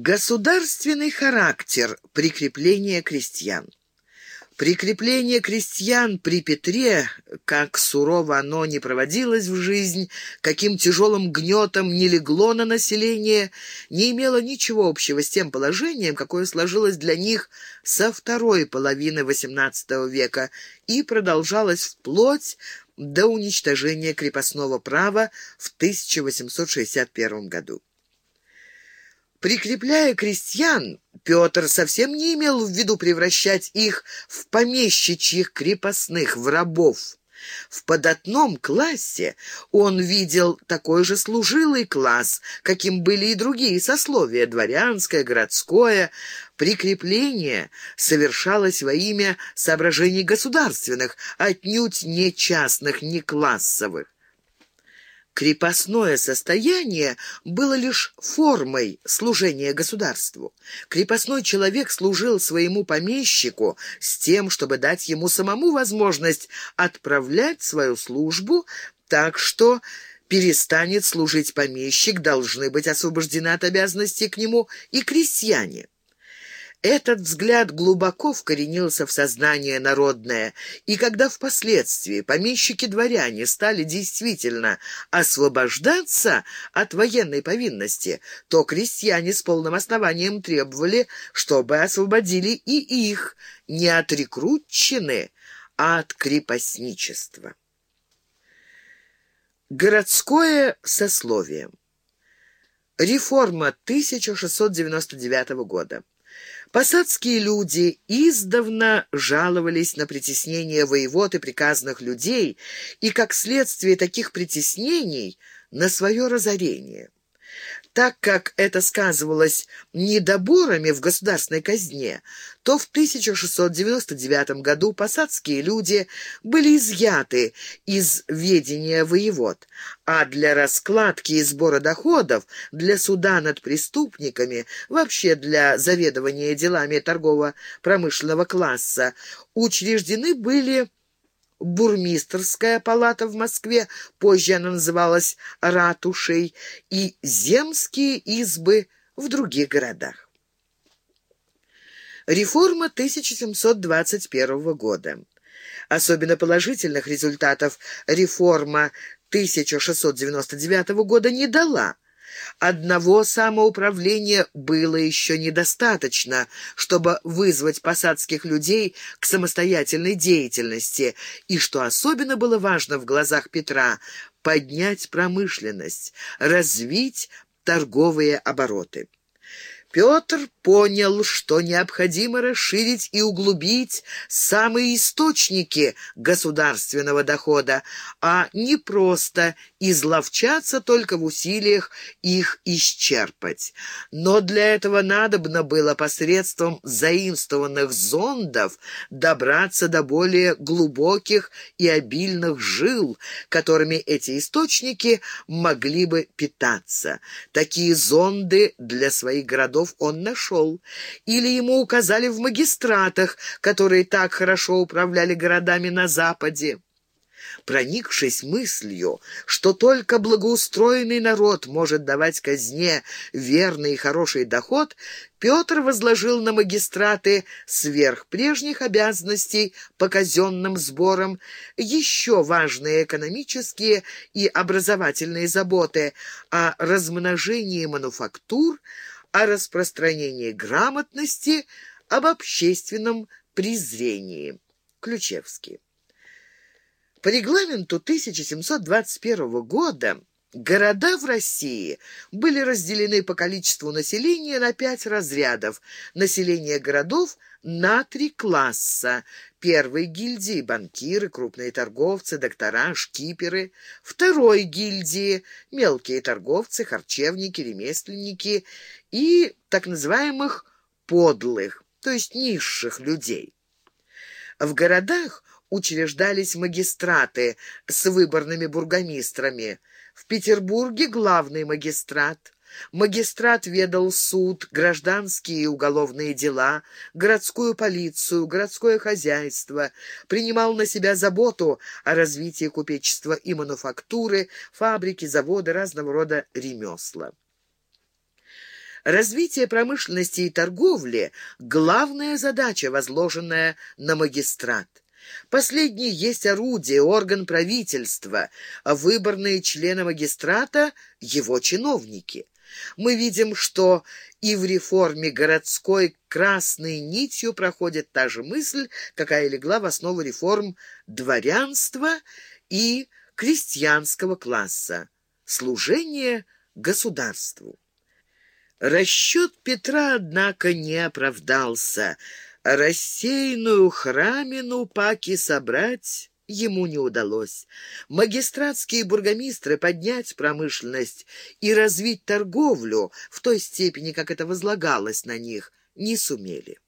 Государственный характер прикрепления крестьян. Прикрепление крестьян при Петре, как сурово оно не проводилось в жизнь, каким тяжелым гнетом не легло на население, не имело ничего общего с тем положением, какое сложилось для них со второй половины XVIII века и продолжалось вплоть до уничтожения крепостного права в 1861 году. Прикрепляя крестьян, Петр совсем не имел в виду превращать их в помещичьих крепостных, в рабов. В податном классе он видел такой же служилый класс, каким были и другие сословия, дворянское, городское. Прикрепление совершалось во имя соображений государственных, отнюдь не частных, не классовых. Крепостное состояние было лишь формой служения государству. Крепостной человек служил своему помещику с тем, чтобы дать ему самому возможность отправлять свою службу так, что перестанет служить помещик, должны быть освобождены от обязанностей к нему и крестьяне. Этот взгляд глубоко вкоренился в сознание народное, и когда впоследствии помещики-дворяне стали действительно освобождаться от военной повинности, то крестьяне с полным основанием требовали, чтобы освободили и их не от рекрутчины, а от крепостничества. Городское сословие. Реформа 1699 года. Посадские люди издавна жаловались на притеснение воевод и приказных людей и, как следствие таких притеснений, на свое разорение так как это сказывалось недоборами в государственной казне, то в 1699 году посадские люди были изъяты из ведения воевод, а для раскладки и сбора доходов, для суда над преступниками, вообще для заведования делами торгово-промышленного класса учреждены были бурмистрская палата в Москве, позже она называлась ратушей, и земские избы в других городах. Реформа 1721 года. Особенно положительных результатов реформа 1699 года не дала – Одного самоуправления было еще недостаточно, чтобы вызвать посадских людей к самостоятельной деятельности, и, что особенно было важно в глазах Петра, поднять промышленность, развить торговые обороты. Петр понял, что необходимо расширить и углубить самые источники государственного дохода, а не просто изловчаться только в усилиях их исчерпать. Но для этого надобно было посредством заимствованных зондов добраться до более глубоких и обильных жил, которыми эти источники могли бы питаться. Такие зонды для своих городов он нашел, или ему указали в магистратах, которые так хорошо управляли городами на Западе. Проникшись мыслью, что только благоустроенный народ может давать казне верный и хороший доход, Петр возложил на магистраты сверх прежних обязанностей по казенным сборам еще важные экономические и образовательные заботы о размножении мануфактур, о распространении грамотности, об общественном презрении. Ключевский. По регламенту 1721 года Города в России были разделены по количеству населения на пять разрядов. Население городов на три класса. Первой гильдии – банкиры, крупные торговцы, доктора, шкиперы. Второй гильдии – мелкие торговцы, харчевники, ремесленники и так называемых «подлых», то есть низших людей. В городах учреждались магистраты с выборными бургомистрами. В Петербурге главный магистрат. Магистрат ведал суд, гражданские и уголовные дела, городскую полицию, городское хозяйство, принимал на себя заботу о развитии купечества и мануфактуры, фабрики, заводы, разного рода ремесла. Развитие промышленности и торговли – главная задача, возложенная на магистрат. Последний есть орудие, орган правительства, а выборные члены магистрата – его чиновники. Мы видим, что и в реформе городской красной нитью проходит та же мысль, какая легла в основу реформ дворянства и крестьянского класса – служение государству. Расчет Петра, однако, не оправдался. Рассеянную храмину паки собрать ему не удалось. Магистратские бургомистры поднять промышленность и развить торговлю в той степени, как это возлагалось на них, не сумели.